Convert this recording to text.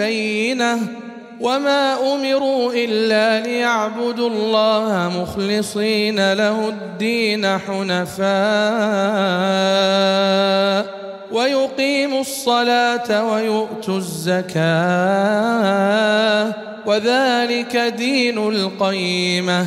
البينه وما أمروا إلا ليعبدوا الله مخلصين له الدين حنفاء ويقيموا الصلاة ويؤتوا الزكاة وذلك دين القيمة